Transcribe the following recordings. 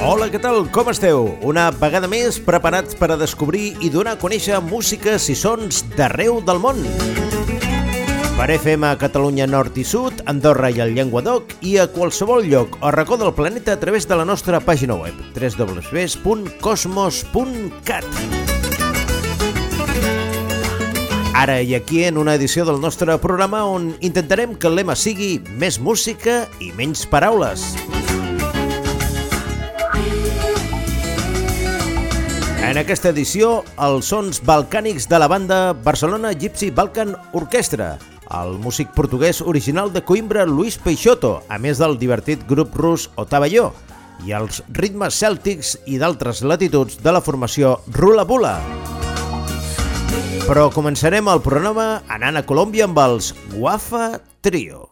Hola, què tal? Com esteu? Una vegada més preparats per a descobrir i donar a conèixer músiques i sons d'arreu del món. Per FM a Catalunya Nord i Sud, Andorra i el Llenguadoc i a qualsevol lloc o racó del planeta a través de la nostra pàgina web www.cosmos.cat Ara i aquí en una edició del nostre programa on intentarem que el lema sigui més música i menys paraules. En aquesta edició, els sons balcànics de la banda Barcelona Gypsy Balkan Orquestra, el músic portuguès original de Coimbra Luis Peixoto, a més del divertit grup rus Otavalló, i els ritmes cèltics i d'altres latituds de la formació Rula Bula. Però començarem el programa anant a Colòmbia amb els Guafa Trio.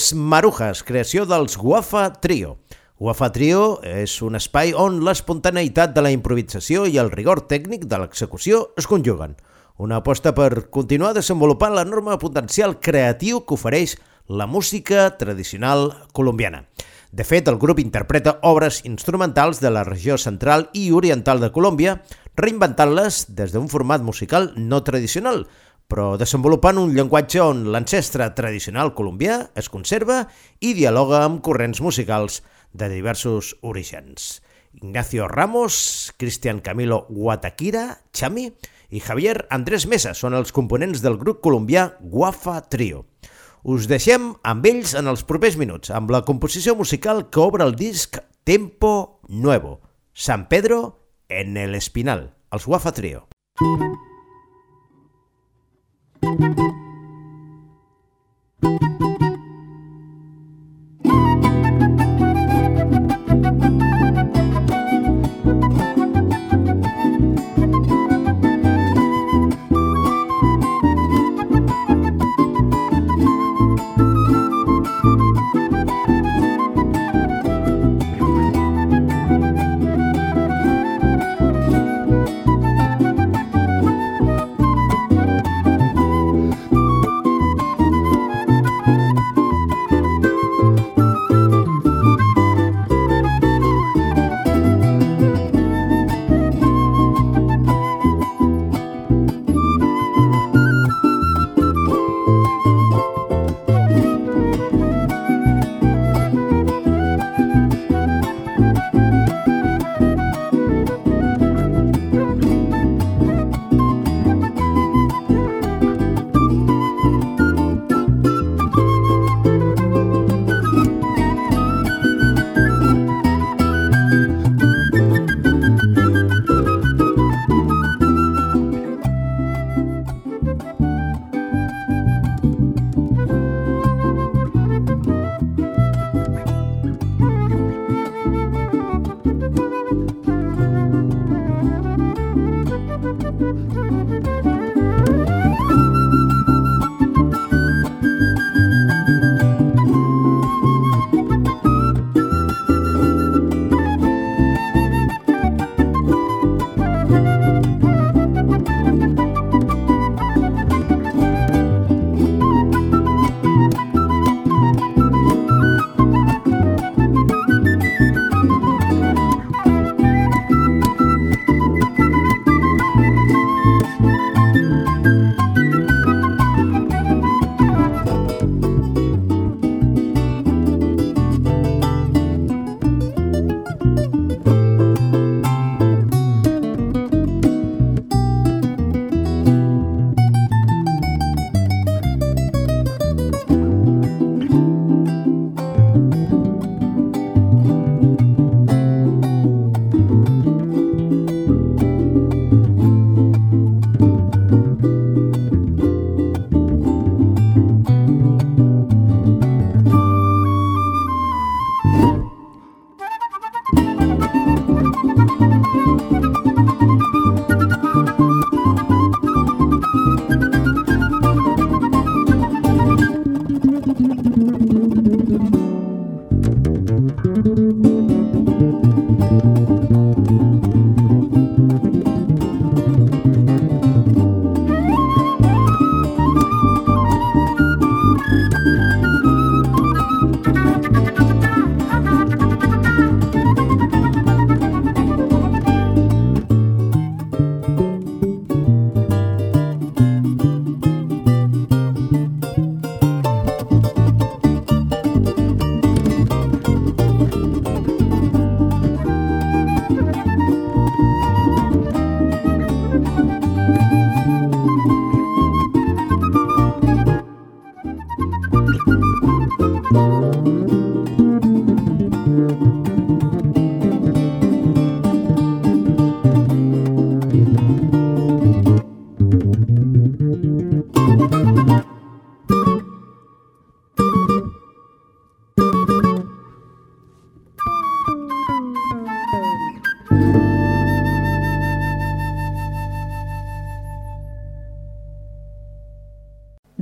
Tres Marujas, creació dels Guafa Trio. Guafa Trio és un espai on l'espontaneïtat de la improvisació i el rigor tècnic de l'execució es conjuguen. Una aposta per continuar desenvolupant l'enorme potencial creatiu que ofereix la música tradicional colombiana. De fet, el grup interpreta obres instrumentals de la regió central i oriental de Colòmbia, reinventant-les des d'un format musical no tradicional, però desenvolupant un llenguatge on l'ancestre tradicional colombià es conserva i dialoga amb corrents musicals de diversos orígens. Ignacio Ramos, Cristian Camilo Guataquira, Chami i Javier Andrés Mesa són els components del grup colombià Guafa Trio. Us deixem amb ells en els propers minuts, amb la composició musical que obre el disc Tempo Nuevo, San Pedro en el Espinal, els Guafa Trio. Thank Thank you.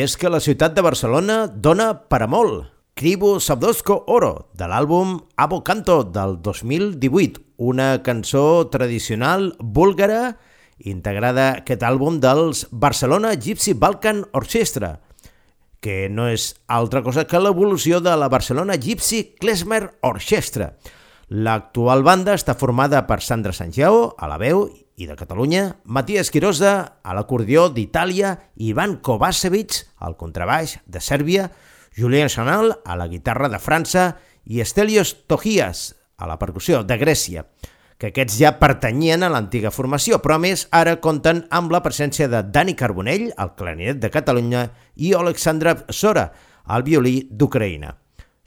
És que la ciutat de Barcelona dona per a molt. Cribo Sabdosco Oro, de l'àlbum Abo Canto del 2018, una cançó tradicional búlgara integrada a aquest àlbum dels Barcelona Gypsy Balkan Orchestra, que no és altra cosa que l'evolució de la Barcelona Gypsy Klezmer Orchestra. L'actual banda està formada per Sandra Sanjao a la veu i de Catalunya, Matías Quirosa a l'acordió d'Itàlia, Ivan Kovacevic al contrabaix de Sèrbia, Julien Chanel a la guitarra de França i Estelios Togias a la percussió de Grècia. que aquests ja pertanyien a l'antiga formació, però més ara compten amb la presència de Dani Carbonell, el clarinet de Catalunya, i Alexandra Sora, el violí d'Ucraïna.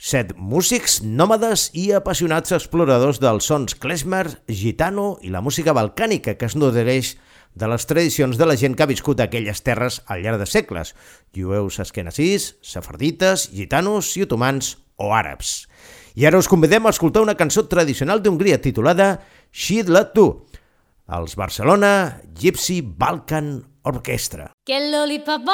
Set músics nòmades i apassionats exploradors dels sons klezmer, gitano i la música balcànica que es nodreix de les tradicions de la gent que ha viscut aquelles terres al llarg de segles, jueus esquenacís, safardites, gitanos i otomans o àrabs. I ara us convidem a escoltar una cançó tradicional d'Hongria titulada She'd Let Tu, els Barcelona Gypsy Balkan Orchestra. Que lollipop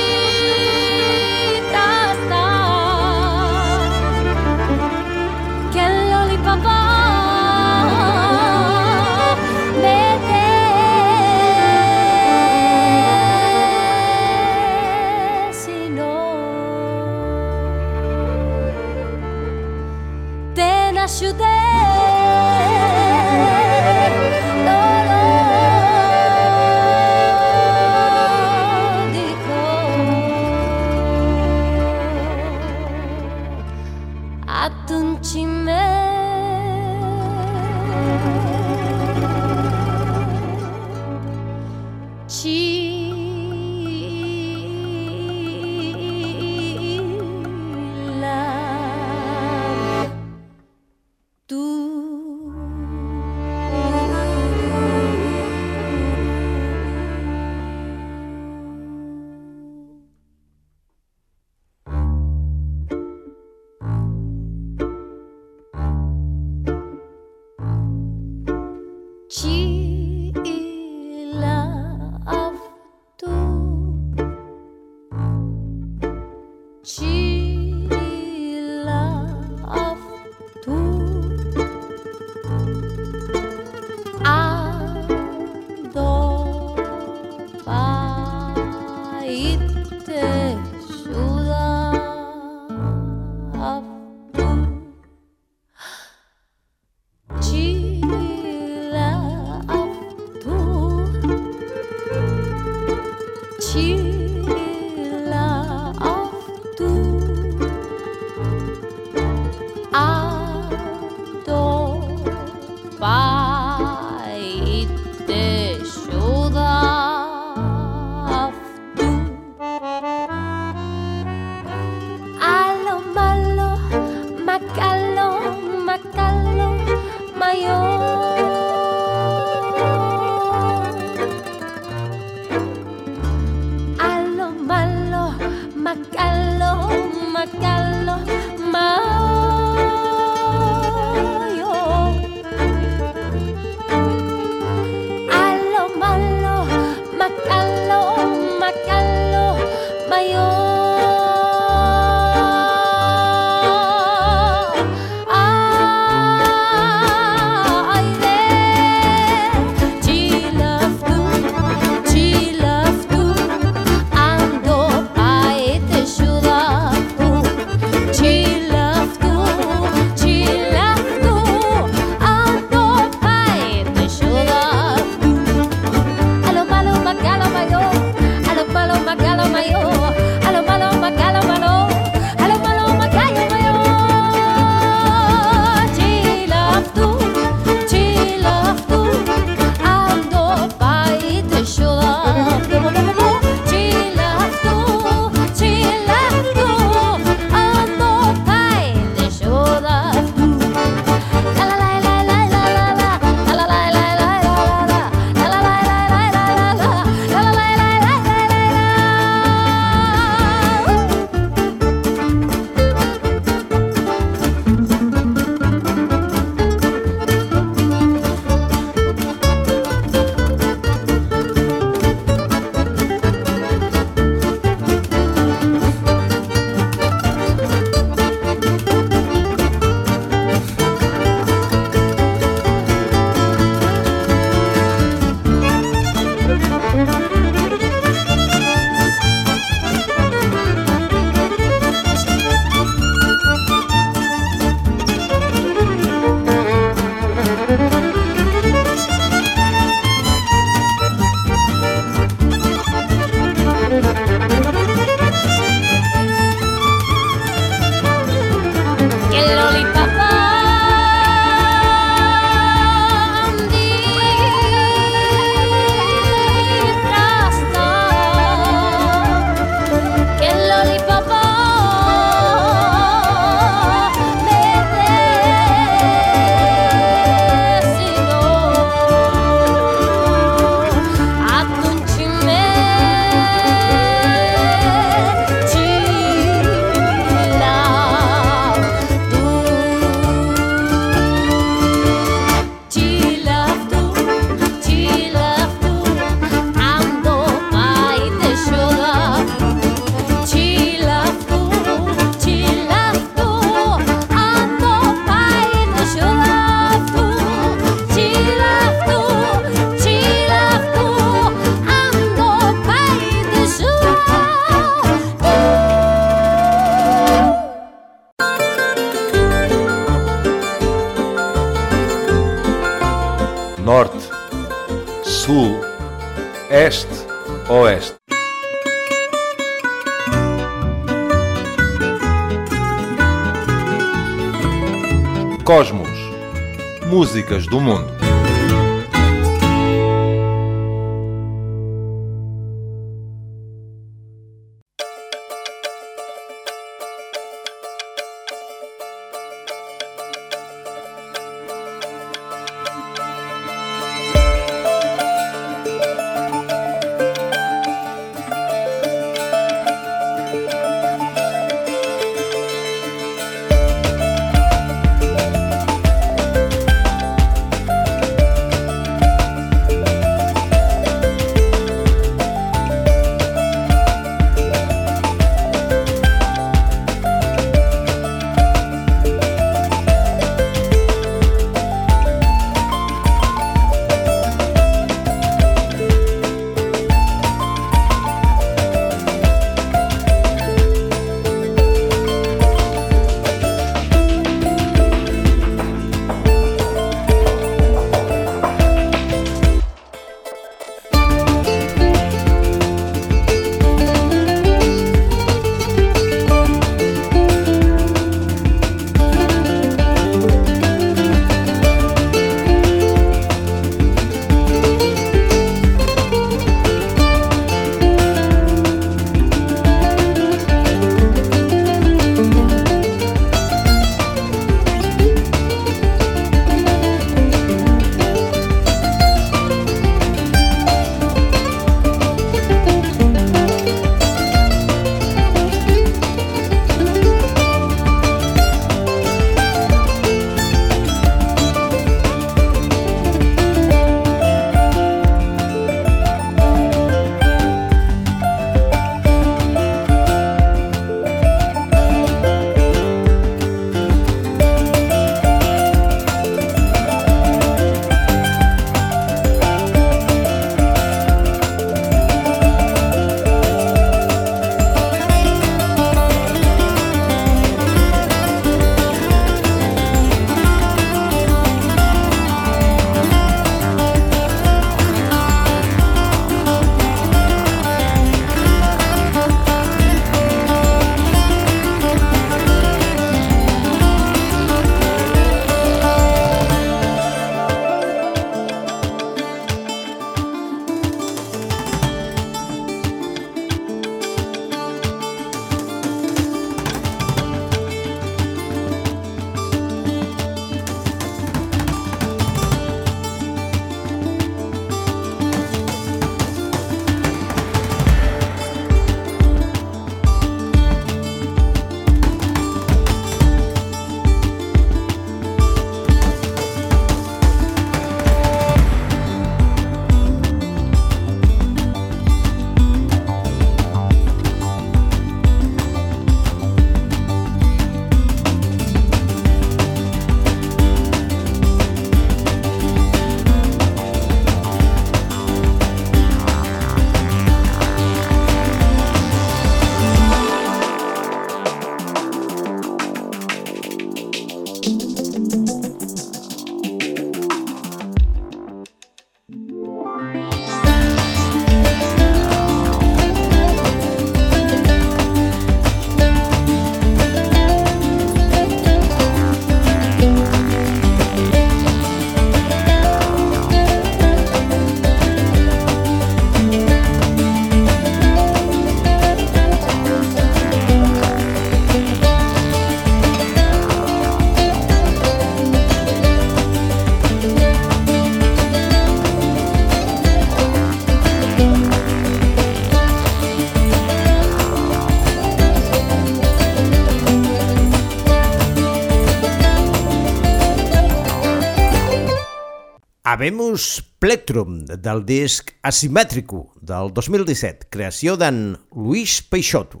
Habemus Plectrum, del disc Asimètrico, del 2017, creació d'en Luis Peixoto,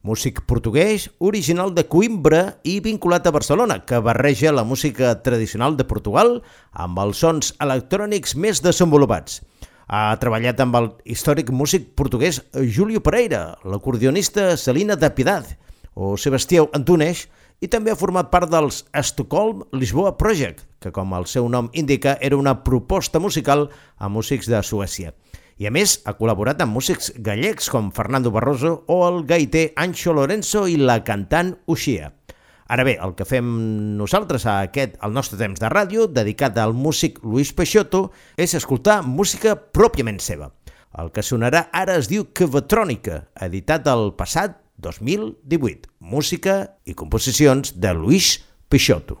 músic portuguès original de Coimbra i vinculat a Barcelona, que barreja la música tradicional de Portugal amb els sons electrònics més desenvolupats. Ha treballat amb el històric músic portuguès Júlio Pereira, l'acordionista Celina de Piedad o Sebastià Antunes i també ha format part dels Stockholm Lisboa Project, que com el seu nom indica era una proposta musical a músics de Suècia. I a més ha col·laborat amb músics gallecs com Fernando Barroso o el gaiter Anxo Lorenzo i la cantant Uxia. Ara bé, el que fem nosaltres a aquest, al nostre temps de ràdio, dedicat al músic Luis Peixoto, és escoltar música pròpiament seva. El que sonarà ara es diu Cavatrònica, editat el passat 2018. Música i composicions de Luis Peixoto.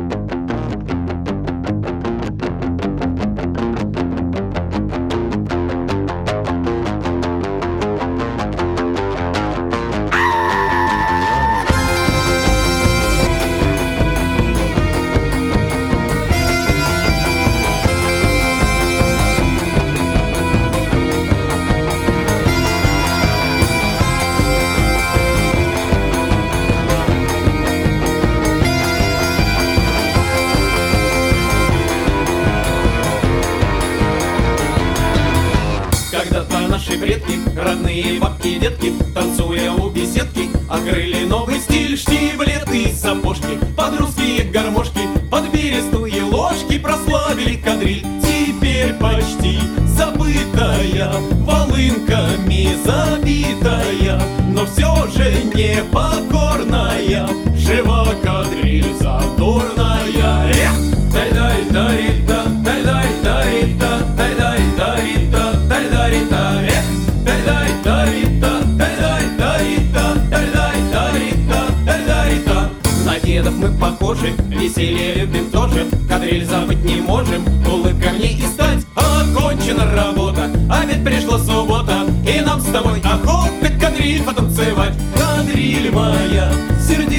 Дедов мы похожи, веселье любим тоже, кадриль забыть не можем, улыбка мне и стать. Окончена работа, а ведь пришла суббота, и нам с тобой охота кадриль потанцевать. Кадриль моя, сердечная,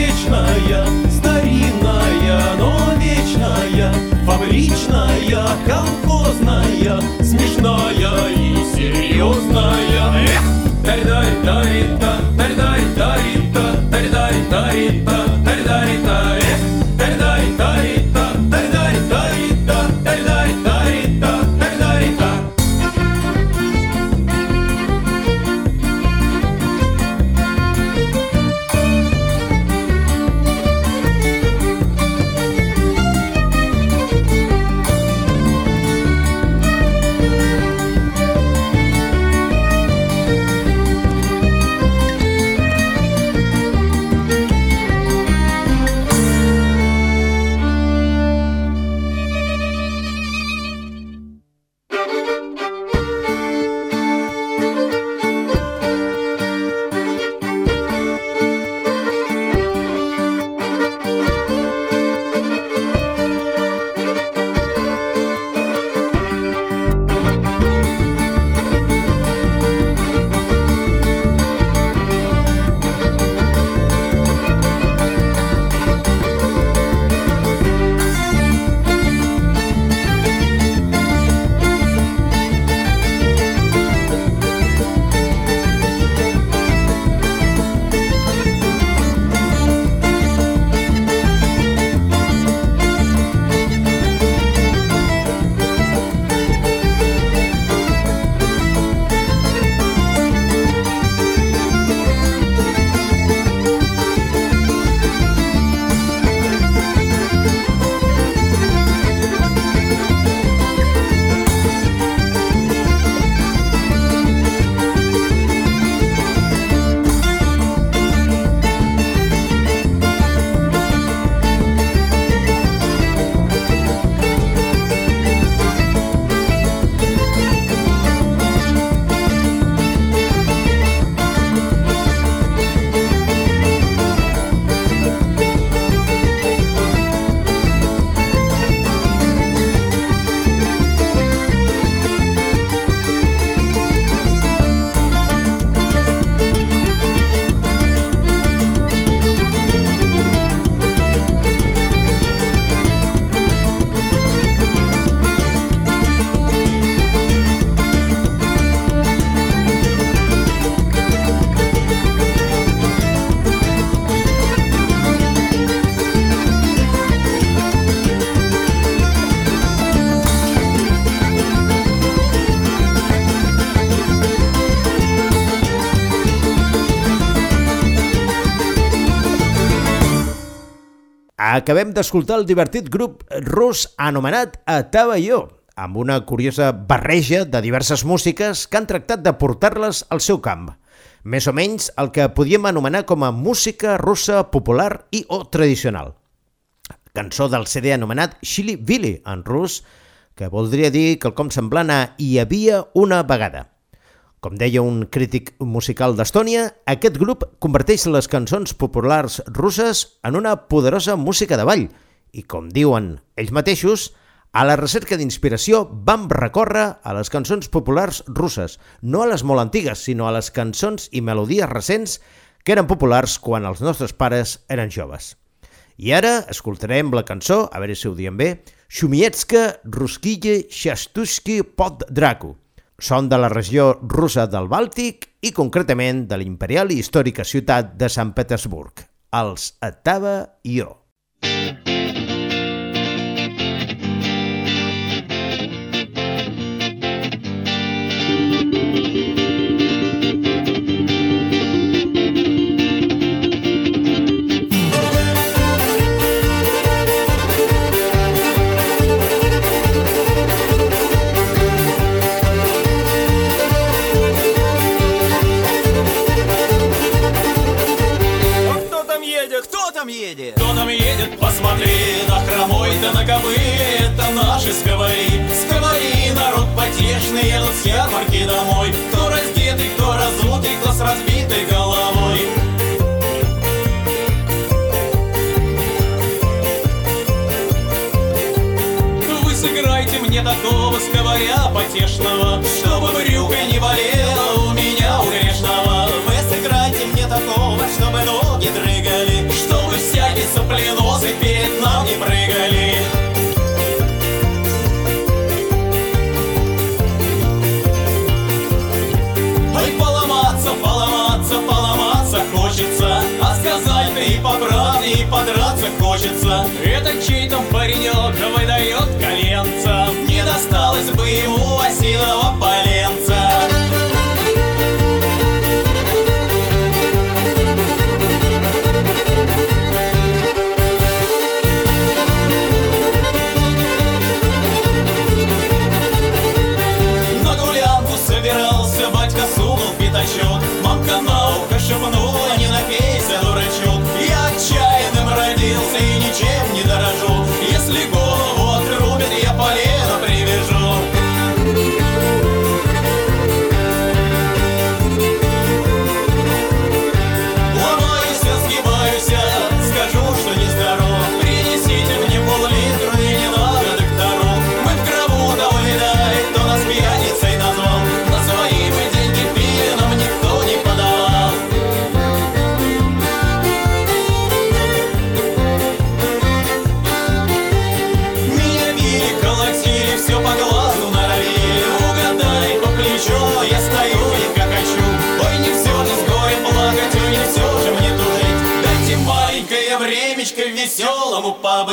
ночная, колхозная, смешная и серьезная. Тардай, тарита, тардай, тарита, тардай, тарита, тардай, тарита. Acabem d'escoltar el divertit grup rus anomenat Atabayó, amb una curiosa barreja de diverses músiques que han tractat de portar-les al seu camp. Més o menys el que podíem anomenar com a música russa popular i o tradicional. cançó del CD anomenat Chili Billy, en rus, que voldria dir que el com semblant a Hi havia una vegada. Com deia un crític musical d'Estònia, aquest grup converteix les cançons populars russes en una poderosa música de ball i, com diuen ells mateixos, a la recerca d'inspiració vam recórrer a les cançons populars russes, no a les molt antigues, sinó a les cançons i melodies recents que eren populars quan els nostres pares eren joves. I ara escoltarem la cançó, a veure si ho diem bé, Shumietska Ruskije Shastushki Pod Draku. Són de la regió russa del Bàltic i concretament de l'imperial i històrica ciutat de Sant Petersburg, els Atava i Едет? Кто там едет? Посмотри, на хромой да на кобыле. Это наши сковори Сковори, народ потешный Едут с ярмарки домой. Кто раздетый, кто разутый Кто с разбитой головой. Вы сыграйте мне такого сковаря потешного Чтобы брюкой не болело у меня у грешного нам не прыгали. Ой, поломаться, поломаться, поломаться хочется. А сказать-то и по правде, и подраться хочется. Это чей там паренек выдает коленца. Не досталось бы ему осиного поленца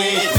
Hey.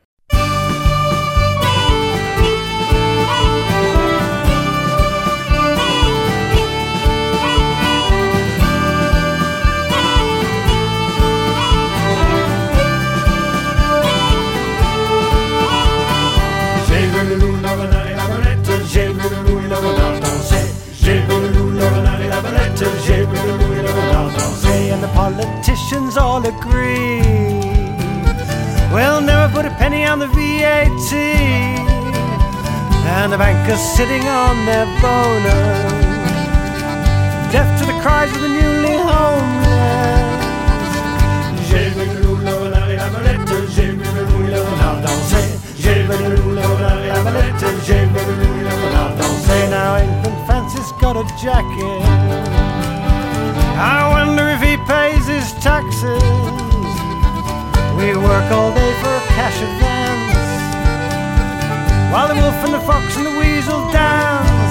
Politicians all agree. We'll never put a penny on the VAT. And the bankers sitting on their bonus. Deaf to the cries of the newly homeless. J'ai vu le la. J'ai vu le danser. J'ai vu le la. J'ai vu le danser. Now infant Francis got a jacket. I wonder if he pays his taxes. We work all day for a cash advance. While the wolf and the fox and the weasel dance.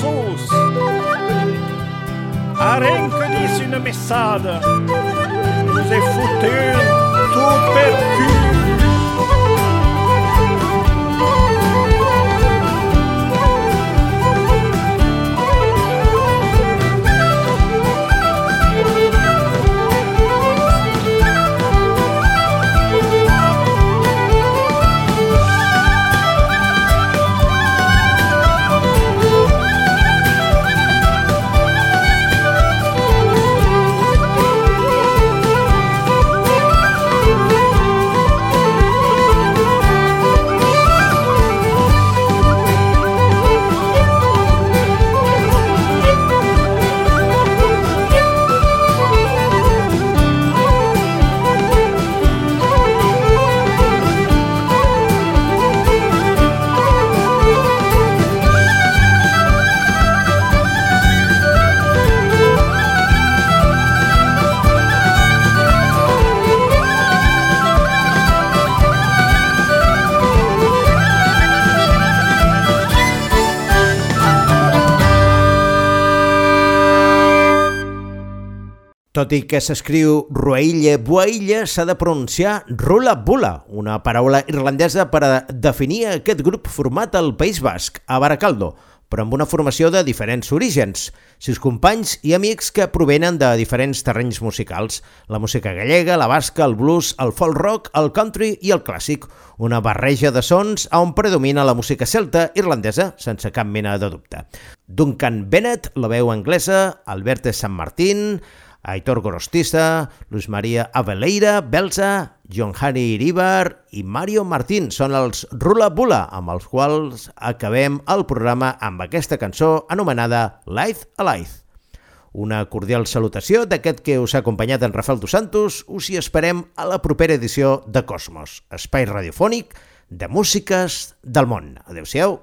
sos. Arenca di sina messada Tot i que s'escriu Ruaille Buaille, s'ha de pronunciar Rula Bula, una paraula irlandesa per a definir aquest grup format al País Basc, a Baracaldo, però amb una formació de diferents orígens, sis companys i amics que provenen de diferents terrenys musicals, la música gallega, la basca, el blues, el folk rock, el country i el clàssic, una barreja de sons on predomina la música celta irlandesa, sense cap mena de dubte. Duncan Bennett, la veu anglesa, Alberto San Martín, Aitor Gorostiza, Luis María Aveleira, Belsa, John Harry Iribar i Mario Martín són els Rula Bula, amb els quals acabem el programa amb aquesta cançó anomenada Life Alive. Una cordial salutació d'aquest que us ha acompanyat en Rafael Dos Santos. Us hi esperem a la propera edició de Cosmos, espai radiofònic de músiques del món. Adéu-siau.